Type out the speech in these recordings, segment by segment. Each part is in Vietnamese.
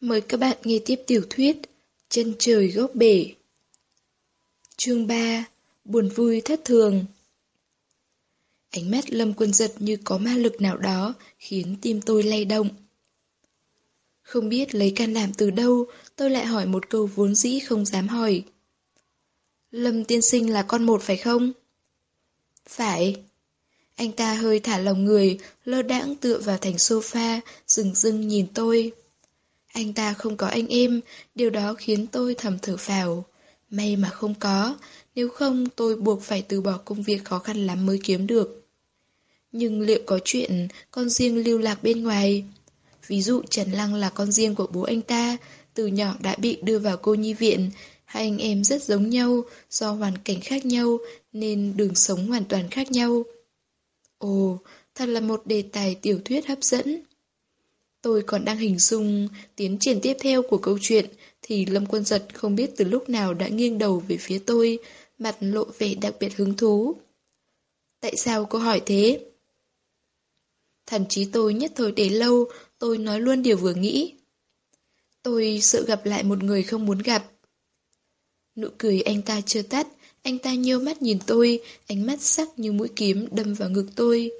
Mời các bạn nghe tiếp tiểu thuyết Chân trời góc bể Chương 3 Buồn vui thất thường Ánh mắt lâm quân giật như có ma lực nào đó khiến tim tôi lay động. Không biết lấy can đảm từ đâu, tôi lại hỏi một câu vốn dĩ không dám hỏi. Lâm tiên sinh là con một phải không? Phải. Anh ta hơi thả lòng người, lơ đãng tựa vào thành sofa, rừng rưng nhìn tôi. Anh ta không có anh em, điều đó khiến tôi thầm thở phào. May mà không có, nếu không tôi buộc phải từ bỏ công việc khó khăn lắm mới kiếm được. Nhưng liệu có chuyện con riêng lưu lạc bên ngoài? Ví dụ Trần Lăng là con riêng của bố anh ta, từ nhỏ đã bị đưa vào cô nhi viện. Hai anh em rất giống nhau, do hoàn cảnh khác nhau, nên đường sống hoàn toàn khác nhau. Ồ, thật là một đề tài tiểu thuyết hấp dẫn. Tôi còn đang hình dung tiến triển tiếp theo của câu chuyện, thì Lâm Quân Giật không biết từ lúc nào đã nghiêng đầu về phía tôi, mặt lộ vẻ đặc biệt hứng thú. Tại sao cô hỏi thế? Thậm chí tôi nhất thời để lâu, tôi nói luôn điều vừa nghĩ. Tôi sợ gặp lại một người không muốn gặp. Nụ cười anh ta chưa tắt, anh ta nhêu mắt nhìn tôi, ánh mắt sắc như mũi kiếm đâm vào ngực tôi.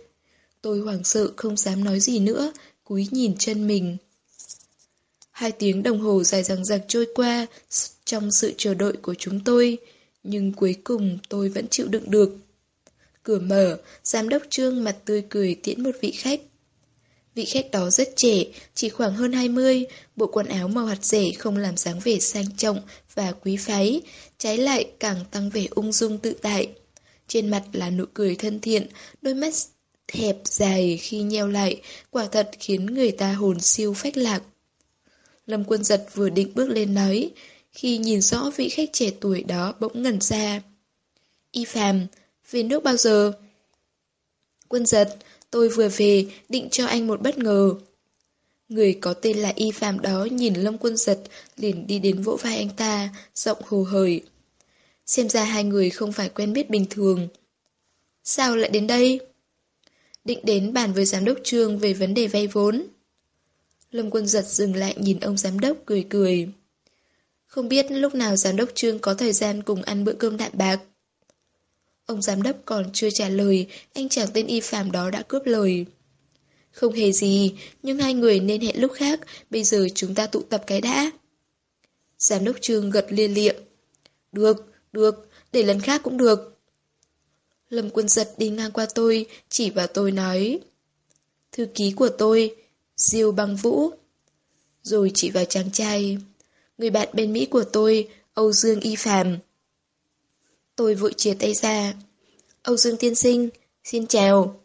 Tôi hoảng sợ không dám nói gì nữa, cúi nhìn chân mình. Hai tiếng đồng hồ dài dằng dặc trôi qua trong sự chờ đợi của chúng tôi, nhưng cuối cùng tôi vẫn chịu đựng được. Cửa mở, giám đốc trương mặt tươi cười tiễn một vị khách. Vị khách đó rất trẻ, chỉ khoảng hơn 20, bộ quần áo màu hạt rẻ không làm dáng vẻ sang trọng và quý phái, trái lại càng tăng vẻ ung dung tự tại. Trên mặt là nụ cười thân thiện, đôi mắt hẹp dài khi nheo lại, quả thật khiến người ta hồn siêu phách lạc. Lâm quân giật vừa định bước lên nói, khi nhìn rõ vị khách trẻ tuổi đó bỗng ngẩn ra. Y phàm, về nước bao giờ? Quân giật, tôi vừa về, định cho anh một bất ngờ. Người có tên là Y Phạm đó nhìn Lâm Quân Giật, liền đi đến vỗ vai anh ta, giọng hồ hởi. Xem ra hai người không phải quen biết bình thường. Sao lại đến đây? Định đến bàn với giám đốc trương về vấn đề vay vốn. Lâm Quân Giật dừng lại nhìn ông giám đốc cười cười. Không biết lúc nào giám đốc trương có thời gian cùng ăn bữa cơm đạm bạc. Ông giám đốc còn chưa trả lời, anh chàng tên y phàm đó đã cướp lời. Không hề gì, nhưng hai người nên hẹn lúc khác, bây giờ chúng ta tụ tập cái đã. Giám đốc trương gật liên liệm. Được, được, để lần khác cũng được. Lâm quân giật đi ngang qua tôi, chỉ vào tôi nói. Thư ký của tôi, Diêu băng vũ. Rồi chỉ vào chàng trai. Người bạn bên Mỹ của tôi, Âu Dương Y Phàm. Tôi vội chia tay ra. Âu Dương tiên sinh, xin chào.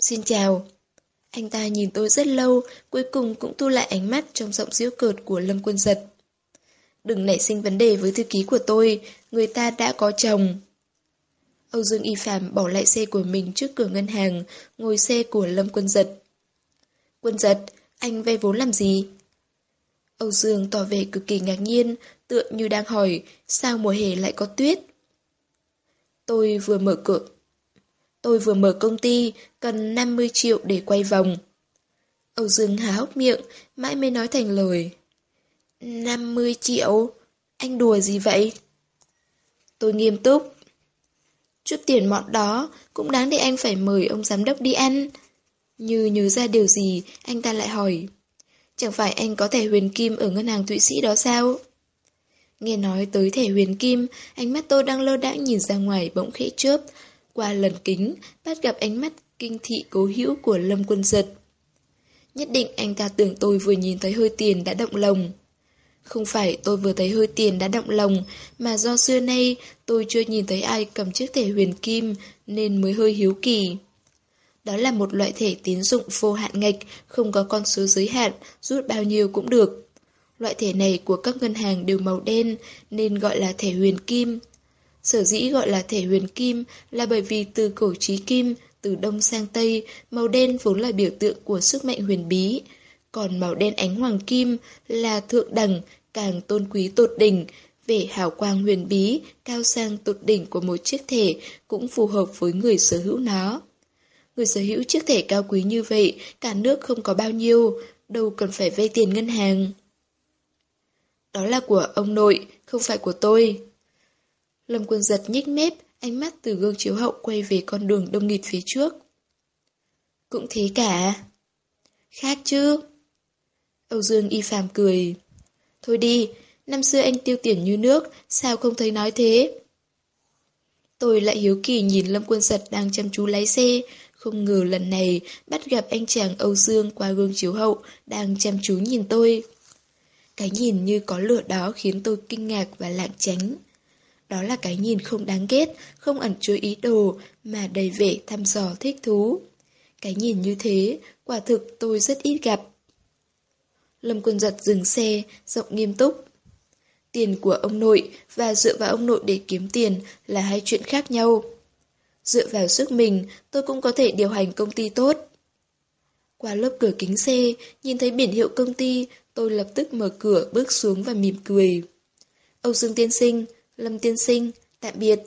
Xin chào. Anh ta nhìn tôi rất lâu, cuối cùng cũng thu lại ánh mắt trong giọng diễu cợt của Lâm Quân Giật. Đừng nảy sinh vấn đề với thư ký của tôi, người ta đã có chồng. Âu Dương Y Phạm bỏ lại xe của mình trước cửa ngân hàng, ngồi xe của Lâm Quân Giật. Quân Giật, anh vay vốn làm gì? Âu Dương tỏ vẻ cực kỳ ngạc nhiên, tựa như đang hỏi sao mùa hè lại có tuyết. Tôi vừa mở cửa. Tôi vừa mở công ty, cần 50 triệu để quay vòng. Âu Dương há hốc miệng, mãi mới nói thành lời. 50 triệu? Anh đùa gì vậy? Tôi nghiêm túc. Chút tiền mọn đó cũng đáng để anh phải mời ông giám đốc đi ăn. Như nhớ ra điều gì, anh ta lại hỏi. Chẳng phải anh có thẻ huyền kim ở ngân hàng Thụy Sĩ đó sao? Nghe nói tới thẻ huyền kim, ánh mắt tôi đang lơ đãng nhìn ra ngoài bỗng khẽ chớp. Qua lần kính, bắt gặp ánh mắt kinh thị cố hữu của Lâm Quân Giật. Nhất định anh ta tưởng tôi vừa nhìn thấy hơi tiền đã động lòng. Không phải tôi vừa thấy hơi tiền đã động lòng, mà do xưa nay tôi chưa nhìn thấy ai cầm chiếc thẻ huyền kim nên mới hơi hiếu kỳ. Đó là một loại thẻ tín dụng vô hạn ngạch, không có con số giới hạn, rút bao nhiêu cũng được. Loại thẻ này của các ngân hàng đều màu đen nên gọi là thẻ huyền kim. Sở dĩ gọi là thẻ huyền kim là bởi vì từ cổ trí kim, từ đông sang tây, màu đen vốn là biểu tượng của sức mạnh huyền bí. Còn màu đen ánh hoàng kim là thượng đẳng, càng tôn quý tột đỉnh, vẻ hào quang huyền bí, cao sang tột đỉnh của một chiếc thể cũng phù hợp với người sở hữu nó. Người sở hữu chiếc thẻ cao quý như vậy, cả nước không có bao nhiêu, đâu cần phải vay tiền ngân hàng. Đó là của ông nội, không phải của tôi. Lâm quân giật nhích mép, ánh mắt từ gương chiếu hậu quay về con đường đông nghịt phía trước. Cũng thế cả. Khác chứ. Âu Dương y phàm cười. Thôi đi, năm xưa anh tiêu tiền như nước, sao không thấy nói thế? Tôi lại hiếu kỳ nhìn Lâm Quân Giật đang chăm chú lái xe, không ngờ lần này bắt gặp anh chàng Âu Dương qua gương chiếu hậu đang chăm chú nhìn tôi. Cái nhìn như có lửa đó khiến tôi kinh ngạc và lạng tránh. Đó là cái nhìn không đáng ghét, không ẩn chứa ý đồ, mà đầy vẻ thăm dò thích thú. Cái nhìn như thế, quả thực tôi rất ít gặp. Lâm Quân Giật dừng xe, giọng nghiêm túc. Tiền của ông nội và dựa vào ông nội để kiếm tiền là hai chuyện khác nhau. Dựa vào sức mình, tôi cũng có thể điều hành công ty tốt. Qua lớp cửa kính xe, nhìn thấy biển hiệu công ty, tôi lập tức mở cửa bước xuống và mỉm cười. Âu Dương tiên sinh, Lâm tiên sinh, tạm biệt.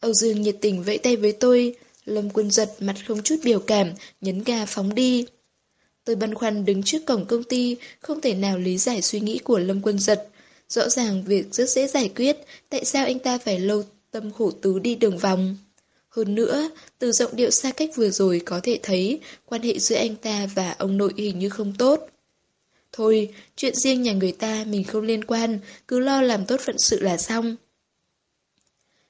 Âu Dương nhiệt tình vẫy tay với tôi, Lâm quân giật mặt không chút biểu cảm, nhấn ga phóng đi. Tôi băn khoăn đứng trước cổng công ty, không thể nào lý giải suy nghĩ của Lâm quân giật. Rõ ràng việc rất dễ giải quyết, tại sao anh ta phải lâu tâm khổ tứ đi đường vòng? Hơn nữa, từ giọng điệu xa cách vừa rồi có thể thấy quan hệ giữa anh ta và ông nội hình như không tốt. Thôi, chuyện riêng nhà người ta mình không liên quan, cứ lo làm tốt phận sự là xong.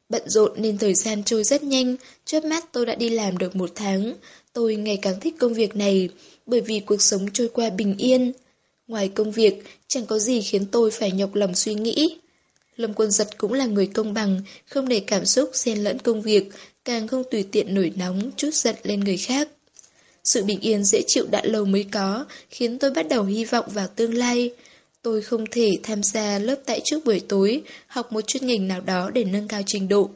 Bận rộn nên thời gian trôi rất nhanh, chớp mắt tôi đã đi làm được một tháng. Tôi ngày càng thích công việc này, bởi vì cuộc sống trôi qua bình yên. Ngoài công việc, chẳng có gì khiến tôi phải nhọc lòng suy nghĩ. Lâm Quân Giật cũng là người công bằng, không để cảm xúc xen lẫn công việc, càng không tùy tiện nổi nóng, chút giận lên người khác. Sự bình yên dễ chịu đã lâu mới có, khiến tôi bắt đầu hy vọng vào tương lai. Tôi không thể tham gia lớp tại trước buổi tối, học một chuyên ngành nào đó để nâng cao trình độ.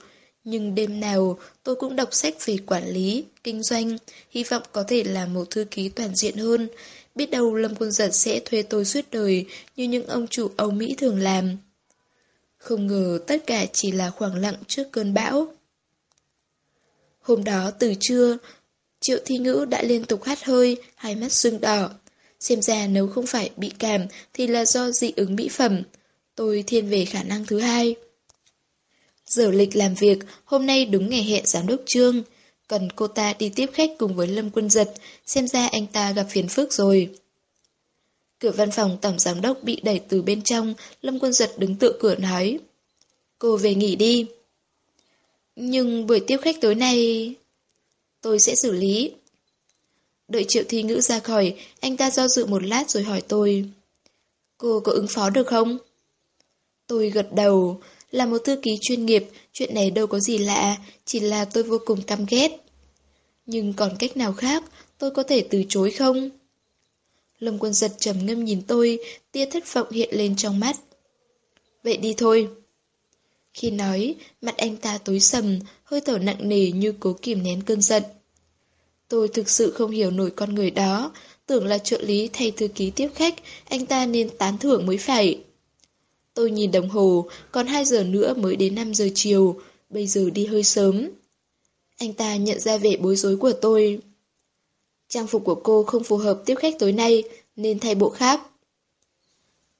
Nhưng đêm nào, tôi cũng đọc sách về quản lý, kinh doanh, hy vọng có thể là một thư ký toàn diện hơn. Biết đâu Lâm Quân Giật sẽ thuê tôi suốt đời như những ông chủ Âu Mỹ thường làm. Không ngờ tất cả chỉ là khoảng lặng trước cơn bão. Hôm đó từ trưa, Triệu Thi Ngữ đã liên tục hát hơi, hai mắt sưng đỏ. Xem ra nếu không phải bị cảm thì là do dị ứng mỹ phẩm. Tôi thiên về khả năng thứ hai. Giờ lịch làm việc, hôm nay đúng ngày hẹn giám đốc trương. Cần cô ta đi tiếp khách cùng với Lâm Quân Giật, xem ra anh ta gặp phiền phức rồi. Cửa văn phòng tổng giám đốc bị đẩy từ bên trong, Lâm Quân Giật đứng tựa cửa nói. Cô về nghỉ đi. Nhưng buổi tiếp khách tối nay... Tôi sẽ xử lý. Đợi triệu thi ngữ ra khỏi, anh ta do dự một lát rồi hỏi tôi. Cô có ứng phó được không? Tôi gật đầu, là một thư ký chuyên nghiệp, chuyện này đâu có gì lạ, chỉ là tôi vô cùng căm ghét. Nhưng còn cách nào khác, tôi có thể từ chối không? Lâm quân giật trầm ngâm nhìn tôi, tia thất vọng hiện lên trong mắt. Vậy đi thôi. Khi nói, mặt anh ta tối sầm, hơi thở nặng nề như cố kìm nén cơn giận. Tôi thực sự không hiểu nổi con người đó, tưởng là trợ lý thay thư ký tiếp khách, anh ta nên tán thưởng mới phải. Tôi nhìn đồng hồ, còn 2 giờ nữa mới đến 5 giờ chiều, bây giờ đi hơi sớm. Anh ta nhận ra vẻ bối rối của tôi. Trang phục của cô không phù hợp tiếp khách tối nay, nên thay bộ khác.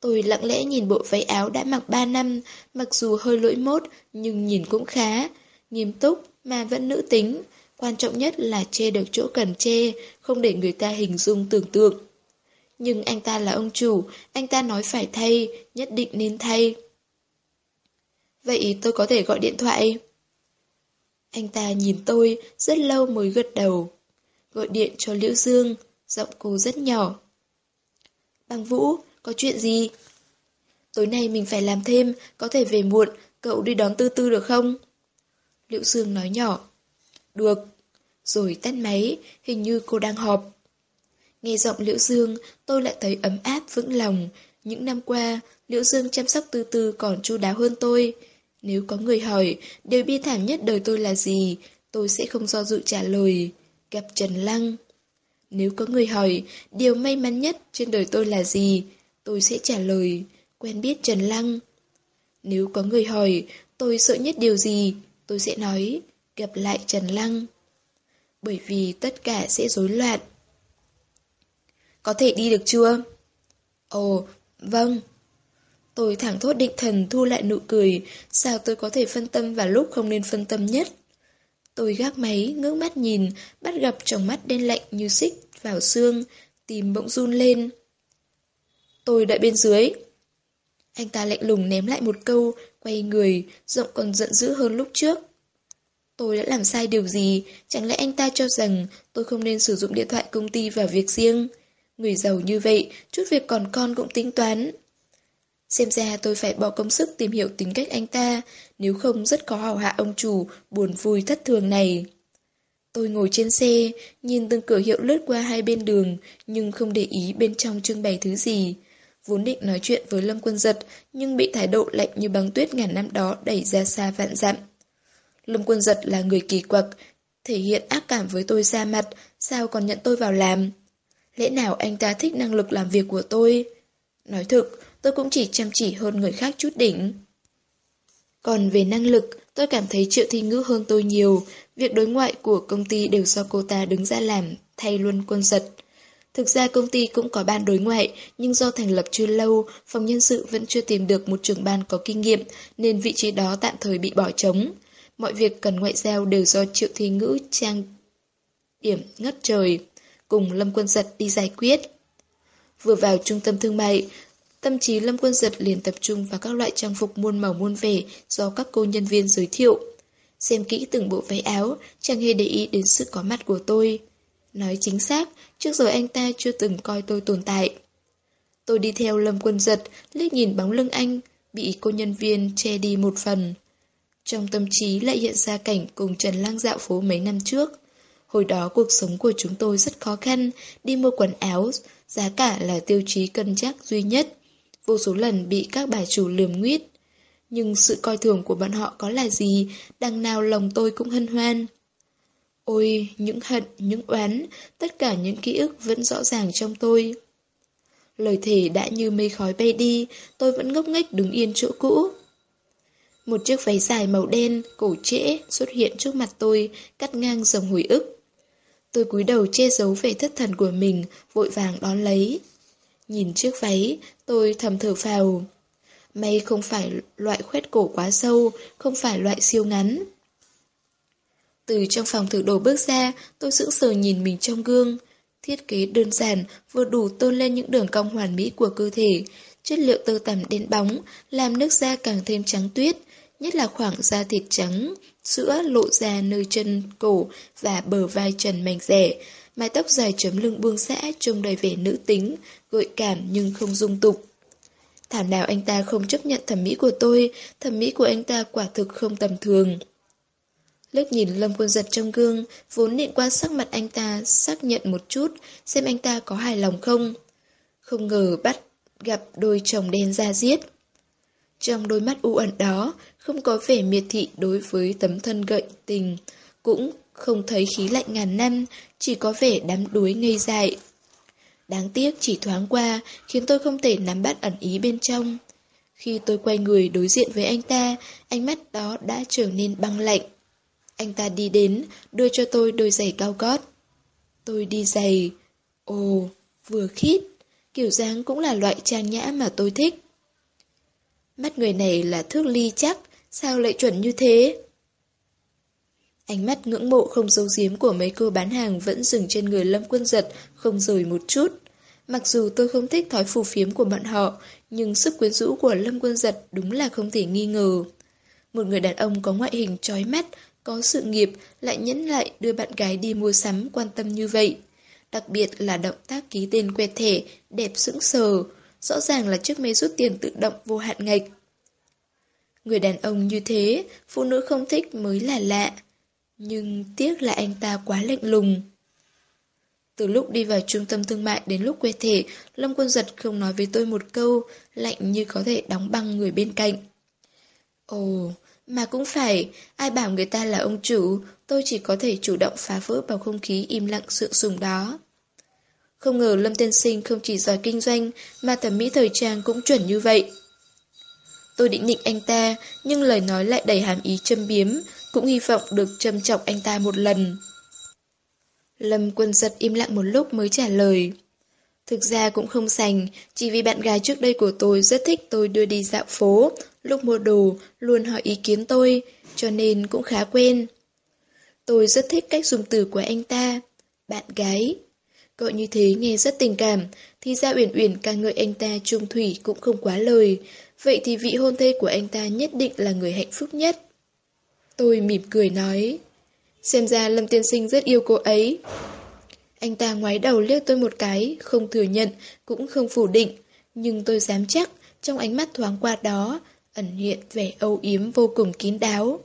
Tôi lặng lẽ nhìn bộ váy áo đã mặc 3 năm, mặc dù hơi lỗi mốt, nhưng nhìn cũng khá. Nghiêm túc, mà vẫn nữ tính. Quan trọng nhất là che được chỗ cần che, không để người ta hình dung tưởng tượng. Nhưng anh ta là ông chủ, anh ta nói phải thay, nhất định nên thay. Vậy tôi có thể gọi điện thoại? Anh ta nhìn tôi, rất lâu mới gật đầu. Gọi điện cho Liễu Dương, giọng cô rất nhỏ. Bằng Vũ, có chuyện gì? Tối nay mình phải làm thêm, có thể về muộn, cậu đi đón tư tư được không? Liễu Dương nói nhỏ. Được. Rồi tắt máy, hình như cô đang họp. Nghe giọng Liễu Dương, tôi lại thấy ấm áp vững lòng. Những năm qua, Liễu Dương chăm sóc tư tư còn chu đáo hơn tôi. Nếu có người hỏi, điều bi thảm nhất đời tôi là gì, tôi sẽ không do dự trả lời. Gặp Trần Lăng. Nếu có người hỏi, điều may mắn nhất trên đời tôi là gì, tôi sẽ trả lời, quen biết Trần Lăng. Nếu có người hỏi, tôi sợ nhất điều gì, tôi sẽ nói, gặp lại Trần Lăng. Bởi vì tất cả sẽ rối loạn. Có thể đi được chưa? Ồ, vâng. Tôi thẳng thốt định thần thu lại nụ cười, sao tôi có thể phân tâm vào lúc không nên phân tâm nhất. Tôi gác máy, ngước mắt nhìn, bắt gặp trong mắt đen lạnh như xích vào xương, tìm bỗng run lên. Tôi đợi bên dưới. Anh ta lạnh lùng ném lại một câu, quay người, giọng còn giận dữ hơn lúc trước. Tôi đã làm sai điều gì, chẳng lẽ anh ta cho rằng tôi không nên sử dụng điện thoại công ty vào việc riêng? Người giàu như vậy, chút việc còn con cũng tính toán. Xem ra tôi phải bỏ công sức tìm hiểu tính cách anh ta, nếu không rất khó hào hạ ông chủ, buồn vui thất thường này. Tôi ngồi trên xe, nhìn từng cửa hiệu lướt qua hai bên đường, nhưng không để ý bên trong trưng bày thứ gì. Vốn định nói chuyện với Lâm Quân Giật, nhưng bị thái độ lạnh như băng tuyết ngàn năm đó đẩy ra xa vạn dặm. Lâm Quân Giật là người kỳ quặc, thể hiện ác cảm với tôi ra mặt, sao còn nhận tôi vào làm? Lẽ nào anh ta thích năng lực làm việc của tôi? Nói thực, tôi cũng chỉ chăm chỉ hơn người khác chút đỉnh. Còn về năng lực, tôi cảm thấy Triệu Thi Ngữ hơn tôi nhiều. Việc đối ngoại của công ty đều do cô ta đứng ra làm, thay luôn quân giật. Thực ra công ty cũng có ban đối ngoại, nhưng do thành lập chưa lâu, phòng nhân sự vẫn chưa tìm được một trưởng ban có kinh nghiệm, nên vị trí đó tạm thời bị bỏ trống. Mọi việc cần ngoại giao đều do Triệu Thi Ngữ trang điểm ngất trời, cùng Lâm Quân Giật đi giải quyết. Vừa vào trung tâm thương mại, Tâm trí Lâm Quân Giật liền tập trung vào các loại trang phục muôn màu muôn vẻ do các cô nhân viên giới thiệu. Xem kỹ từng bộ váy áo, chẳng hề để ý đến sự có mặt của tôi. Nói chính xác, trước giờ anh ta chưa từng coi tôi tồn tại. Tôi đi theo Lâm Quân Giật, liếc nhìn bóng lưng anh, bị cô nhân viên che đi một phần. Trong tâm trí lại hiện ra cảnh cùng Trần Lang dạo phố mấy năm trước. Hồi đó cuộc sống của chúng tôi rất khó khăn, đi mua quần áo, giá cả là tiêu chí cân nhắc duy nhất vô số lần bị các bà chủ lườm nguyết. Nhưng sự coi thường của bọn họ có là gì, đằng nào lòng tôi cũng hân hoan. Ôi, những hận, những oán, tất cả những ký ức vẫn rõ ràng trong tôi. Lời thề đã như mây khói bay đi, tôi vẫn ngốc nghếch đứng yên chỗ cũ. Một chiếc váy dài màu đen, cổ trễ, xuất hiện trước mặt tôi, cắt ngang dòng hồi ức. Tôi cúi đầu che giấu vẻ thất thần của mình, vội vàng đón lấy. Nhìn chiếc váy, tôi thầm thở phào. May không phải loại khoét cổ quá sâu, không phải loại siêu ngắn. Từ trong phòng thử đồ bước ra, tôi sững sờ nhìn mình trong gương. Thiết kế đơn giản, vừa đủ tôn lên những đường cong hoàn mỹ của cơ thể. Chất liệu tơ tằm đen bóng, làm nước da càng thêm trắng tuyết, nhất là khoảng da thịt trắng, sữa lộ ra nơi chân cổ và bờ vai trần mảnh rẻ, mái tóc dài chấm lưng buông xã trông đầy vẻ nữ tính, gợi cảm nhưng không dung tục. Thảo nào anh ta không chấp nhận thẩm mỹ của tôi, thẩm mỹ của anh ta quả thực không tầm thường. Lớp nhìn Lâm Quân Giật trong gương, vốn định qua sắc mặt anh ta xác nhận một chút, xem anh ta có hài lòng không. Không ngờ bắt gặp đôi chồng đen ra giết. Trong đôi mắt u ẩn đó, không có vẻ miệt thị đối với tấm thân gợi tình, cũng không thấy khí lạnh ngàn năm, chỉ có vẻ đắm đuối ngây dại. Đáng tiếc chỉ thoáng qua, khiến tôi không thể nắm bắt ẩn ý bên trong. Khi tôi quay người đối diện với anh ta, ánh mắt đó đã trở nên băng lạnh. Anh ta đi đến, đưa cho tôi đôi giày cao gót. Tôi đi giày. Ồ, vừa khít. Kiểu dáng cũng là loại trang nhã mà tôi thích. Mắt người này là thước ly chắc, sao lại chuẩn như thế? Ánh mắt ngưỡng mộ không giấu giếm của mấy cô bán hàng vẫn dừng trên người Lâm Quân Giật, không rời một chút. Mặc dù tôi không thích thói phù phiếm của bọn họ, nhưng sức quyến rũ của Lâm Quân Giật đúng là không thể nghi ngờ. Một người đàn ông có ngoại hình trói mắt, có sự nghiệp, lại nhẫn lại đưa bạn gái đi mua sắm quan tâm như vậy. Đặc biệt là động tác ký tên quẹt thẻ, đẹp sững sờ, rõ ràng là chiếc máy rút tiền tự động vô hạn ngạch. Người đàn ông như thế, phụ nữ không thích mới là lạ. Nhưng tiếc là anh ta quá lạnh lùng. Từ lúc đi vào trung tâm thương mại đến lúc quay thể, Lâm Quân Giật không nói với tôi một câu, lạnh như có thể đóng băng người bên cạnh. Ồ, mà cũng phải, ai bảo người ta là ông chủ, tôi chỉ có thể chủ động phá vỡ bầu không khí im lặng sượng sùng đó. Không ngờ Lâm Tiên Sinh không chỉ giỏi kinh doanh, mà thẩm mỹ thời trang cũng chuẩn như vậy. Tôi định nịnh anh ta, nhưng lời nói lại đầy hàm ý châm biếm, cũng hy vọng được châm chọc anh ta một lần. Lâm quân giật im lặng một lúc mới trả lời. Thực ra cũng không sành, chỉ vì bạn gái trước đây của tôi rất thích tôi đưa đi dạo phố, lúc mua đồ luôn hỏi ý kiến tôi, cho nên cũng khá quen. Tôi rất thích cách dùng từ của anh ta, bạn gái. Gọi như thế nghe rất tình cảm, thì ra Uyển Uyển ca ngợi anh ta trung thủy cũng không quá lời, vậy thì vị hôn thê của anh ta nhất định là người hạnh phúc nhất. Tôi mỉm cười nói, xem ra Lâm Tiên Sinh rất yêu cô ấy. Anh ta ngoái đầu liếc tôi một cái, không thừa nhận, cũng không phủ định, nhưng tôi dám chắc, trong ánh mắt thoáng qua đó, ẩn hiện vẻ âu yếm vô cùng kín đáo.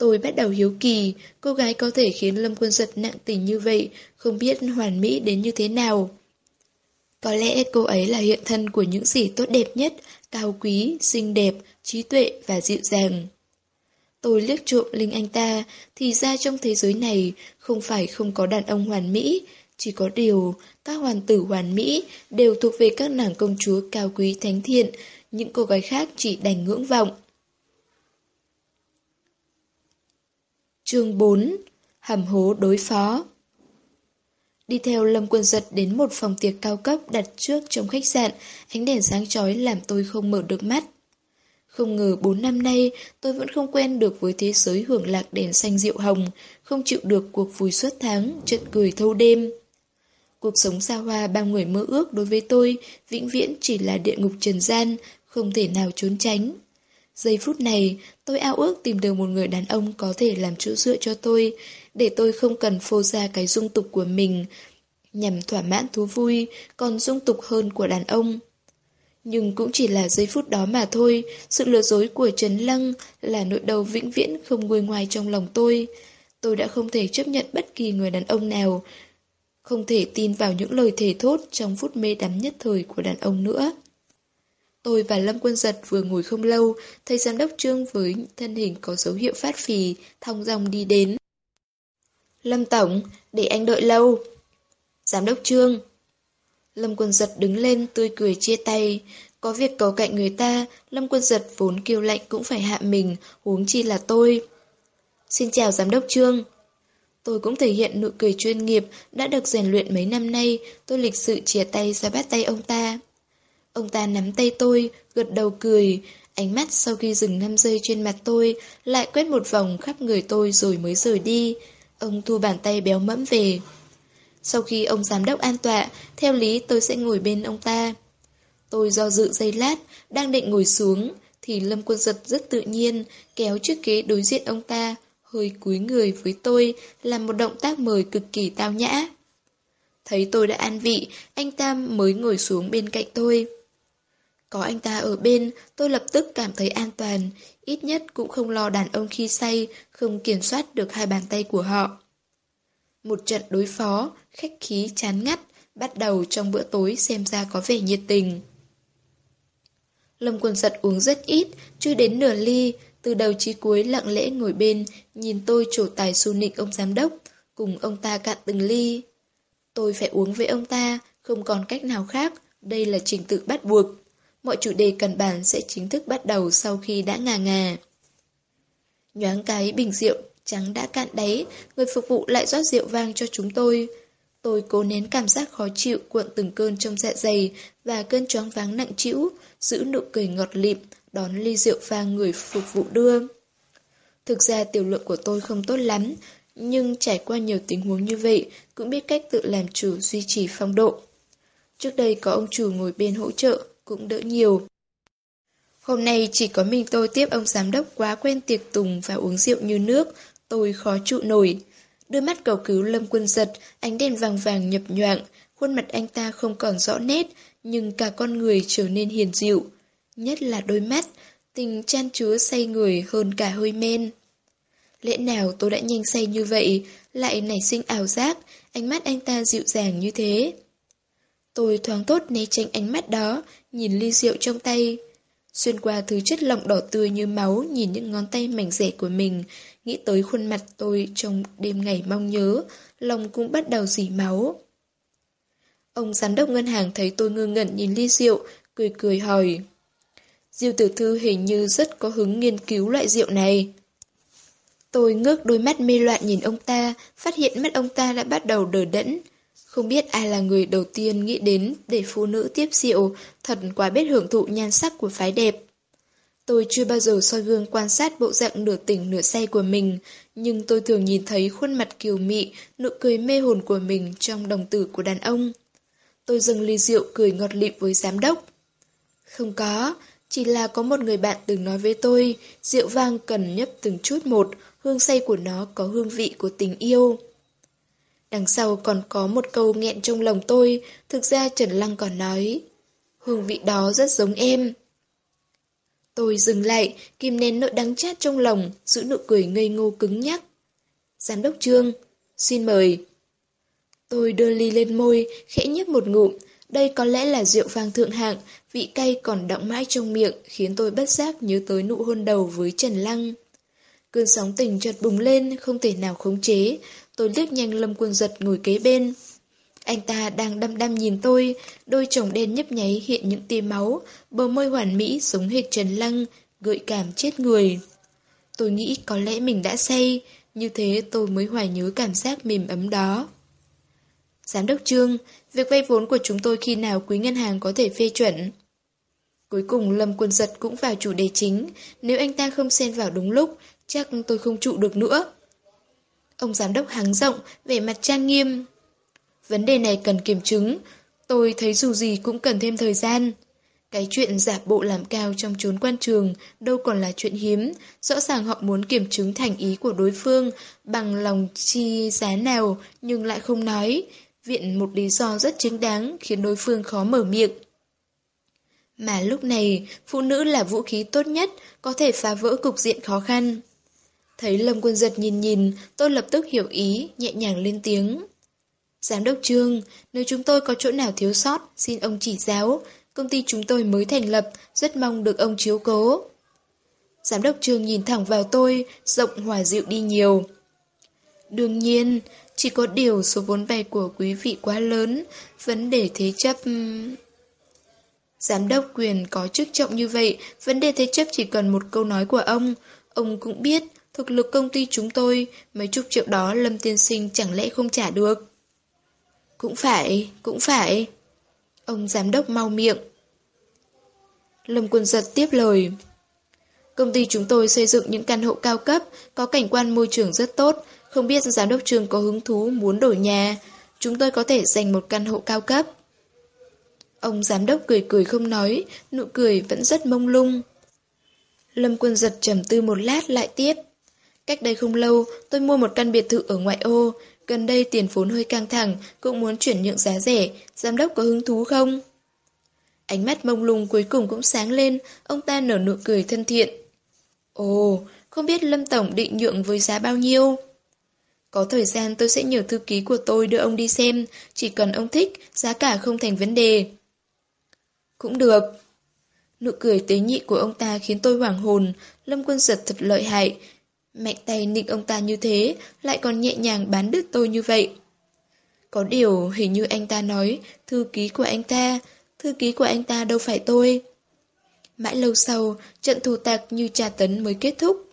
Tôi bắt đầu hiếu kỳ, cô gái có thể khiến Lâm Quân Giật nặng tình như vậy, không biết hoàn mỹ đến như thế nào. Có lẽ cô ấy là hiện thân của những gì tốt đẹp nhất, cao quý, xinh đẹp, trí tuệ và dịu dàng. Tôi liếc trộm Linh anh ta, thì ra trong thế giới này không phải không có đàn ông hoàn mỹ, chỉ có điều các hoàn tử hoàn mỹ đều thuộc về các nàng công chúa cao quý thánh thiện, những cô gái khác chỉ đành ngưỡng vọng. Chương 4 Hầm hố đối phó Đi theo Lâm Quân Giật đến một phòng tiệc cao cấp đặt trước trong khách sạn, ánh đèn sáng chói làm tôi không mở được mắt. Không ngờ 4 năm nay tôi vẫn không quen được với thế giới hưởng lạc đèn xanh rượu hồng, không chịu được cuộc vui suốt tháng, trận cười thâu đêm. Cuộc sống xa hoa bao người mơ ước đối với tôi vĩnh viễn chỉ là địa ngục trần gian, không thể nào trốn tránh. Giây phút này, tôi ao ước tìm được một người đàn ông có thể làm chỗ dựa cho tôi, để tôi không cần phô ra cái dung tục của mình, nhằm thỏa mãn thú vui, còn dung tục hơn của đàn ông. Nhưng cũng chỉ là giây phút đó mà thôi, sự lừa dối của Trấn Lăng là nỗi đau vĩnh viễn không nguôi ngoài trong lòng tôi. Tôi đã không thể chấp nhận bất kỳ người đàn ông nào, không thể tin vào những lời thề thốt trong phút mê đắm nhất thời của đàn ông nữa. Tôi và Lâm Quân Giật vừa ngồi không lâu, thấy giám đốc Trương với thân hình có dấu hiệu phát phì, thong dong đi đến. Lâm Tổng, để anh đợi lâu. Giám đốc Trương. Lâm Quân Giật đứng lên tươi cười chia tay. Có việc cầu cạnh người ta, Lâm Quân Giật vốn kiêu lạnh cũng phải hạ mình, huống chi là tôi. Xin chào Giám đốc Trương. Tôi cũng thể hiện nụ cười chuyên nghiệp, đã được rèn luyện mấy năm nay, tôi lịch sự chia tay ra bắt tay ông ta. Ông ta nắm tay tôi, gật đầu cười, ánh mắt sau khi dừng 5 giây trên mặt tôi, lại quét một vòng khắp người tôi rồi mới rời đi. Ông thu bàn tay béo mẫm về. Sau khi ông giám đốc an tọa, theo lý tôi sẽ ngồi bên ông ta. Tôi do dự giây lát, đang định ngồi xuống, thì Lâm Quân Giật rất tự nhiên, kéo chiếc ghế đối diện ông ta, hơi cúi người với tôi, làm một động tác mời cực kỳ tao nhã. Thấy tôi đã an vị, anh ta mới ngồi xuống bên cạnh tôi. Có anh ta ở bên, tôi lập tức cảm thấy an toàn, ít nhất cũng không lo đàn ông khi say, không kiểm soát được hai bàn tay của họ. Một trận đối phó, khách khí chán ngắt, bắt đầu trong bữa tối xem ra có vẻ nhiệt tình. Lâm quần giật uống rất ít, chưa đến nửa ly, từ đầu chí cuối lặng lẽ ngồi bên, nhìn tôi trổ tài su nịnh ông giám đốc, cùng ông ta cạn từng ly. Tôi phải uống với ông ta, không còn cách nào khác, đây là trình tự bắt buộc. Mọi chủ đề cần bàn sẽ chính thức bắt đầu sau khi đã ngà ngà. Nhoáng cái bình rượu trắng đã cạn đáy, người phục vụ lại rót rượu vang cho chúng tôi. Tôi cố nén cảm giác khó chịu cuộn từng cơn trong dạ dày và cơn choáng váng nặng trĩu, giữ nụ cười ngọt lịm, đón ly rượu vang người phục vụ đưa. Thực ra tiểu lượng của tôi không tốt lắm, nhưng trải qua nhiều tình huống như vậy cũng biết cách tự làm chủ duy trì phong độ. Trước đây có ông chủ ngồi bên hỗ trợ, cũng đỡ nhiều. Hôm nay chỉ có mình tôi tiếp ông giám đốc quá quen tiệc tùng và uống rượu như nước, tôi khó trụ nổi. Đôi mắt cầu cứu lâm quân giật, ánh đèn vàng vàng nhập nhoạng, khuôn mặt anh ta không còn rõ nét, nhưng cả con người trở nên hiền dịu. Nhất là đôi mắt, tình chan chứa say người hơn cả hơi men. Lẽ nào tôi đã nhanh say như vậy, lại nảy sinh ảo giác, ánh mắt anh ta dịu dàng như thế. Tôi thoáng tốt né tránh ánh mắt đó, nhìn ly rượu trong tay. Xuyên qua thứ chất lỏng đỏ tươi như máu, nhìn những ngón tay mảnh rẻ của mình, nghĩ tới khuôn mặt tôi trong đêm ngày mong nhớ, lòng cũng bắt đầu dỉ máu. Ông giám đốc ngân hàng thấy tôi ngơ ngẩn nhìn ly rượu, cười cười hỏi. Diêu tử thư hình như rất có hứng nghiên cứu loại rượu này. Tôi ngước đôi mắt mê loạn nhìn ông ta, phát hiện mắt ông ta đã bắt đầu đờ đẫn. Không biết ai là người đầu tiên nghĩ đến để phụ nữ tiếp rượu, thật quá biết hưởng thụ nhan sắc của phái đẹp. Tôi chưa bao giờ soi gương quan sát bộ dạng nửa tỉnh nửa say của mình, nhưng tôi thường nhìn thấy khuôn mặt kiều mị, nụ cười mê hồn của mình trong đồng tử của đàn ông. Tôi dâng ly rượu cười ngọt lịm với giám đốc. Không có, chỉ là có một người bạn từng nói với tôi, rượu vang cần nhấp từng chút một, hương say của nó có hương vị của tình yêu. Đằng sau còn có một câu nghẹn trong lòng tôi, thực ra Trần Lăng còn nói. Hương vị đó rất giống em. Tôi dừng lại, kìm nén nỗi đắng chát trong lòng, giữ nụ cười ngây ngô cứng nhắc. Giám đốc Trương, xin mời. Tôi đưa ly lên môi, khẽ nhấp một ngụm. Đây có lẽ là rượu vang thượng hạng, vị cay còn đọng mãi trong miệng, khiến tôi bất giác nhớ tới nụ hôn đầu với Trần Lăng. Cơn sóng tình chợt bùng lên, không thể nào khống chế. Tôi liếc nhanh Lâm Quân Giật ngồi kế bên. Anh ta đang đăm đăm nhìn tôi, đôi chồng đen nhấp nháy hiện những tia máu, bờ môi hoàn mỹ giống hệt Trần Lăng, gợi cảm chết người. Tôi nghĩ có lẽ mình đã say, như thế tôi mới hoài nhớ cảm giác mềm ấm đó. Giám đốc Trương, việc vay vốn của chúng tôi khi nào quý ngân hàng có thể phê chuẩn? Cuối cùng Lâm Quân Giật cũng vào chủ đề chính, nếu anh ta không xen vào đúng lúc, chắc tôi không trụ được nữa. Ông giám đốc háng rộng, vẻ mặt trang nghiêm. Vấn đề này cần kiểm chứng, tôi thấy dù gì cũng cần thêm thời gian. Cái chuyện giả bộ làm cao trong chốn quan trường đâu còn là chuyện hiếm, rõ ràng họ muốn kiểm chứng thành ý của đối phương bằng lòng chi giá nào nhưng lại không nói, viện một lý do rất chính đáng khiến đối phương khó mở miệng. Mà lúc này, phụ nữ là vũ khí tốt nhất, có thể phá vỡ cục diện khó khăn. Thấy Lâm Quân Giật nhìn nhìn, tôi lập tức hiểu ý, nhẹ nhàng lên tiếng. Giám đốc Trương, nếu chúng tôi có chỗ nào thiếu sót, xin ông chỉ giáo. Công ty chúng tôi mới thành lập, rất mong được ông chiếu cố. Giám đốc Trương nhìn thẳng vào tôi, rộng hòa dịu đi nhiều. Đương nhiên, chỉ có điều số vốn vay của quý vị quá lớn, vấn đề thế chấp... Giám đốc quyền có chức trọng như vậy, vấn đề thế chấp chỉ cần một câu nói của ông. Ông cũng biết, thực lực công ty chúng tôi, mấy chục triệu đó Lâm Tiên Sinh chẳng lẽ không trả được. Cũng phải, cũng phải. Ông giám đốc mau miệng. Lâm Quân Giật tiếp lời. Công ty chúng tôi xây dựng những căn hộ cao cấp, có cảnh quan môi trường rất tốt, không biết giám đốc trường có hứng thú muốn đổi nhà, chúng tôi có thể dành một căn hộ cao cấp. Ông giám đốc cười cười không nói, nụ cười vẫn rất mông lung. Lâm Quân Giật trầm tư một lát lại tiếp. Cách đây không lâu, tôi mua một căn biệt thự ở ngoại ô, gần đây tiền vốn hơi căng thẳng, cũng muốn chuyển nhượng giá rẻ, giám đốc có hứng thú không? Ánh mắt mông lung cuối cùng cũng sáng lên, ông ta nở nụ cười thân thiện. Ồ, không biết Lâm Tổng định nhượng với giá bao nhiêu? Có thời gian tôi sẽ nhờ thư ký của tôi đưa ông đi xem, chỉ cần ông thích, giá cả không thành vấn đề. Cũng được. Nụ cười tế nhị của ông ta khiến tôi hoảng hồn, Lâm Quân giật thật lợi hại. Mạnh tay nịnh ông ta như thế, lại còn nhẹ nhàng bán đứt tôi như vậy. Có điều, hình như anh ta nói, thư ký của anh ta, thư ký của anh ta đâu phải tôi. Mãi lâu sau, trận thù tạc như trà tấn mới kết thúc.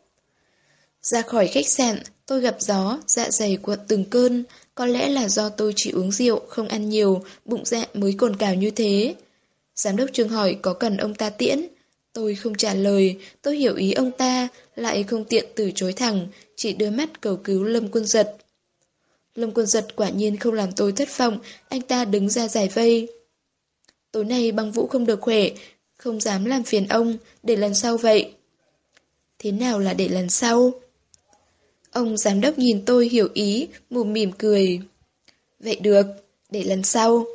Ra khỏi khách sạn, tôi gặp gió, dạ dày cuộn từng cơn, có lẽ là do tôi chỉ uống rượu, không ăn nhiều, bụng dạ mới cồn cào như thế. Giám đốc trường hỏi có cần ông ta tiễn. Tôi không trả lời, tôi hiểu ý ông ta, lại không tiện từ chối thẳng, chỉ đưa mắt cầu cứu Lâm Quân Giật. Lâm Quân Giật quả nhiên không làm tôi thất vọng, anh ta đứng ra giải vây. Tối nay băng vũ không được khỏe, không dám làm phiền ông, để lần sau vậy. Thế nào là để lần sau? Ông giám đốc nhìn tôi hiểu ý, mù mỉm cười. Vậy được, để lần sau.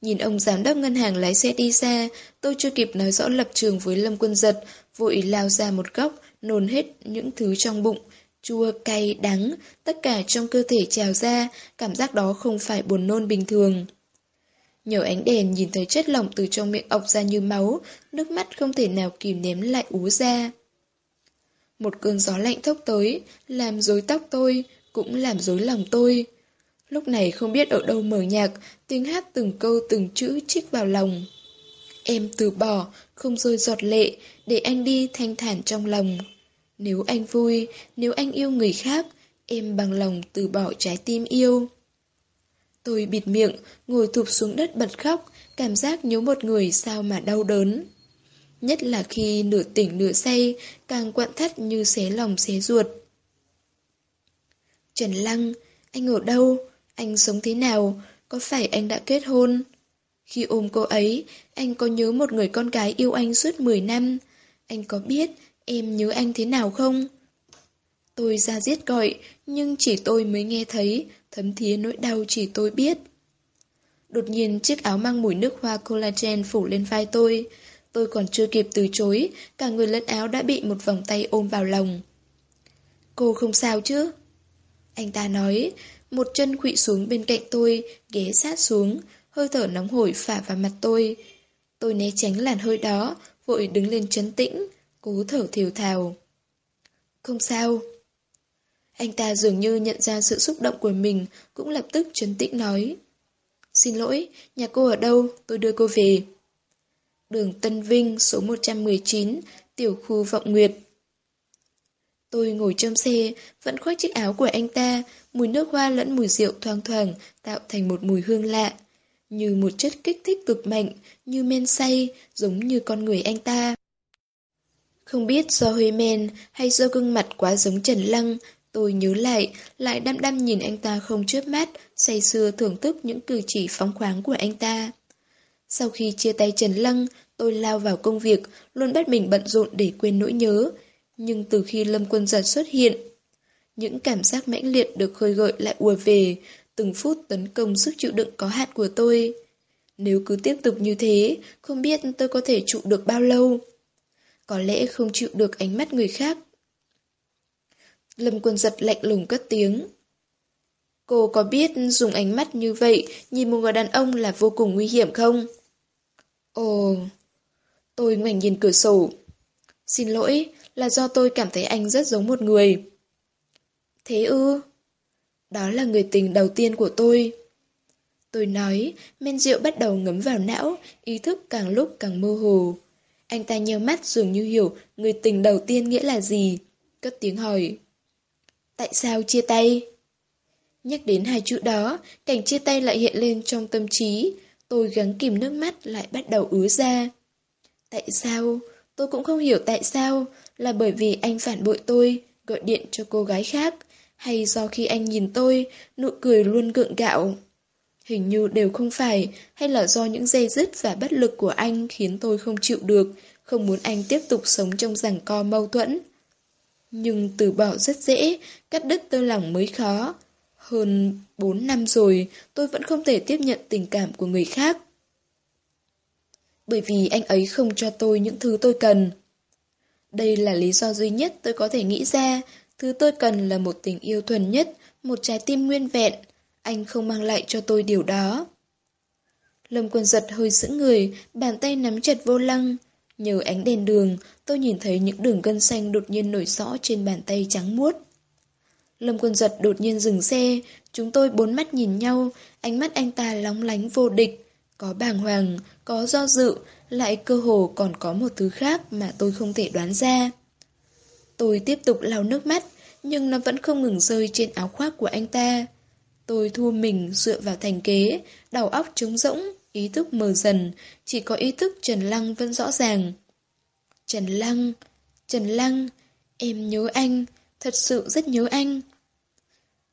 Nhìn ông giám đốc ngân hàng lái xe đi xa, tôi chưa kịp nói rõ lập trường với Lâm Quân Giật, vội lao ra một góc, nôn hết những thứ trong bụng, chua, cay, đắng, tất cả trong cơ thể trào ra, cảm giác đó không phải buồn nôn bình thường. Nhờ ánh đèn nhìn thấy chất lỏng từ trong miệng ọc ra như máu, nước mắt không thể nào kìm ném lại ú ra. Một cơn gió lạnh thốc tới, làm rối tóc tôi, cũng làm rối lòng tôi. Lúc này không biết ở đâu mở nhạc, tiếng hát từng câu từng chữ trích vào lòng. Em từ bỏ, không rơi giọt lệ, để anh đi thanh thản trong lòng. Nếu anh vui, nếu anh yêu người khác, em bằng lòng từ bỏ trái tim yêu. Tôi bịt miệng, ngồi thụp xuống đất bật khóc, cảm giác nhớ một người sao mà đau đớn. Nhất là khi nửa tỉnh nửa say, càng quặn thắt như xé lòng xé ruột. Trần Lăng, anh ở đâu? Anh sống thế nào? Có phải anh đã kết hôn? Khi ôm cô ấy, anh có nhớ một người con gái yêu anh suốt 10 năm. Anh có biết em nhớ anh thế nào không? Tôi ra giết gọi, nhưng chỉ tôi mới nghe thấy, thấm thía nỗi đau chỉ tôi biết. Đột nhiên chiếc áo mang mùi nước hoa collagen phủ lên vai tôi. Tôi còn chưa kịp từ chối, cả người lẫn áo đã bị một vòng tay ôm vào lòng. Cô không sao chứ? Anh ta nói, một chân quỵ xuống bên cạnh tôi, ghé sát xuống, hơi thở nóng hổi phả vào mặt tôi. Tôi né tránh làn hơi đó, vội đứng lên chấn tĩnh, cố thở thiều thào. Không sao. Anh ta dường như nhận ra sự xúc động của mình, cũng lập tức chấn tĩnh nói. Xin lỗi, nhà cô ở đâu? Tôi đưa cô về. Đường Tân Vinh, số 119, tiểu khu Vọng Nguyệt. Tôi ngồi trong xe, vẫn khoác chiếc áo của anh ta, mùi nước hoa lẫn mùi rượu thoang thoảng, tạo thành một mùi hương lạ. Như một chất kích thích cực mạnh, như men say, giống như con người anh ta. Không biết do hơi men hay do gương mặt quá giống Trần Lăng, tôi nhớ lại, lại đăm đăm nhìn anh ta không chớp mắt, say sưa thưởng thức những cử chỉ phóng khoáng của anh ta. Sau khi chia tay Trần Lăng, tôi lao vào công việc, luôn bắt mình bận rộn để quên nỗi nhớ. Nhưng từ khi Lâm Quân Giật xuất hiện, những cảm giác mãnh liệt được khơi gợi lại ùa về, từng phút tấn công sức chịu đựng có hạn của tôi. Nếu cứ tiếp tục như thế, không biết tôi có thể trụ được bao lâu. Có lẽ không chịu được ánh mắt người khác. Lâm Quân Giật lạnh lùng cất tiếng. Cô có biết dùng ánh mắt như vậy nhìn một người đàn ông là vô cùng nguy hiểm không? Ồ... Tôi ngoảnh nhìn cửa sổ. Xin lỗi, là do tôi cảm thấy anh rất giống một người. Thế ư? Đó là người tình đầu tiên của tôi. Tôi nói, men rượu bắt đầu ngấm vào não, ý thức càng lúc càng mơ hồ. Anh ta nheo mắt dường như hiểu người tình đầu tiên nghĩa là gì. Cất tiếng hỏi. Tại sao chia tay? Nhắc đến hai chữ đó, cảnh chia tay lại hiện lên trong tâm trí. Tôi gắng kìm nước mắt lại bắt đầu ứa ra. Tại sao? Tôi cũng không hiểu tại sao. Là bởi vì anh phản bội tôi, gọi điện cho cô gái khác. Hay do khi anh nhìn tôi, nụ cười luôn gượng gạo. Hình như đều không phải, hay là do những dây dứt và bất lực của anh khiến tôi không chịu được, không muốn anh tiếp tục sống trong giằng co mâu thuẫn. Nhưng từ bỏ rất dễ, cắt đứt tơ lòng mới khó. Hơn 4 năm rồi, tôi vẫn không thể tiếp nhận tình cảm của người khác. Bởi vì anh ấy không cho tôi những thứ tôi cần. Đây là lý do duy nhất tôi có thể nghĩ ra. Thứ tôi cần là một tình yêu thuần nhất, một trái tim nguyên vẹn. Anh không mang lại cho tôi điều đó. Lâm quân giật hơi sững người, bàn tay nắm chặt vô lăng. Nhờ ánh đèn đường, tôi nhìn thấy những đường gân xanh đột nhiên nổi rõ trên bàn tay trắng muốt. Lâm quân giật đột nhiên dừng xe, chúng tôi bốn mắt nhìn nhau, ánh mắt anh ta lóng lánh vô địch. Có bàng hoàng, có do dự, lại cơ hồ còn có một thứ khác mà tôi không thể đoán ra. Tôi tiếp tục lau nước mắt, nhưng nó vẫn không ngừng rơi trên áo khoác của anh ta. Tôi thua mình dựa vào thành kế, đầu óc trống rỗng, ý thức mờ dần, chỉ có ý thức Trần Lăng vẫn rõ ràng. Trần Lăng, Trần Lăng, em nhớ anh, thật sự rất nhớ anh.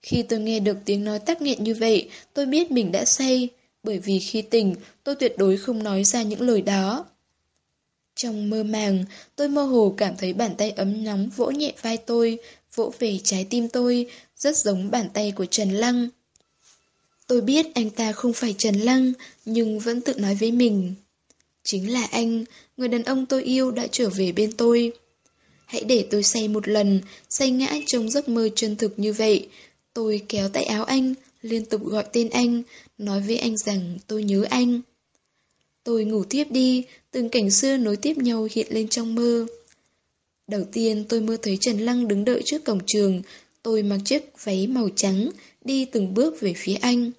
Khi tôi nghe được tiếng nói tắc nghẹn như vậy, tôi biết mình đã say, bởi vì khi tỉnh, tôi tuyệt đối không nói ra những lời đó. Trong mơ màng, tôi mơ hồ cảm thấy bàn tay ấm nóng vỗ nhẹ vai tôi, vỗ về trái tim tôi, rất giống bàn tay của Trần Lăng. Tôi biết anh ta không phải Trần Lăng, nhưng vẫn tự nói với mình. Chính là anh, người đàn ông tôi yêu đã trở về bên tôi. Hãy để tôi say một lần, say ngã trong giấc mơ chân thực như vậy. Tôi kéo tay áo anh, liên tục gọi tên anh, nói với anh rằng tôi nhớ anh. Tôi ngủ tiếp đi, từng cảnh xưa nối tiếp nhau hiện lên trong mơ. Đầu tiên tôi mơ thấy Trần Lăng đứng đợi trước cổng trường, tôi mặc chiếc váy màu trắng, đi từng bước về phía anh.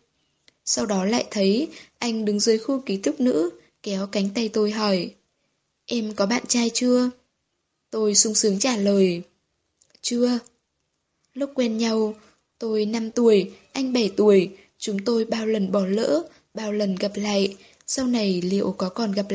Sau đó lại thấy anh đứng dưới khu ký túc nữ, kéo cánh tay tôi hỏi. Em có bạn trai chưa? Tôi sung sướng trả lời. Chưa. Lúc quen nhau, tôi 5 tuổi, anh 7 tuổi, Chúng tôi bao lần bỏ lỡ, bao lần gặp lại, sau này liệu có còn gặp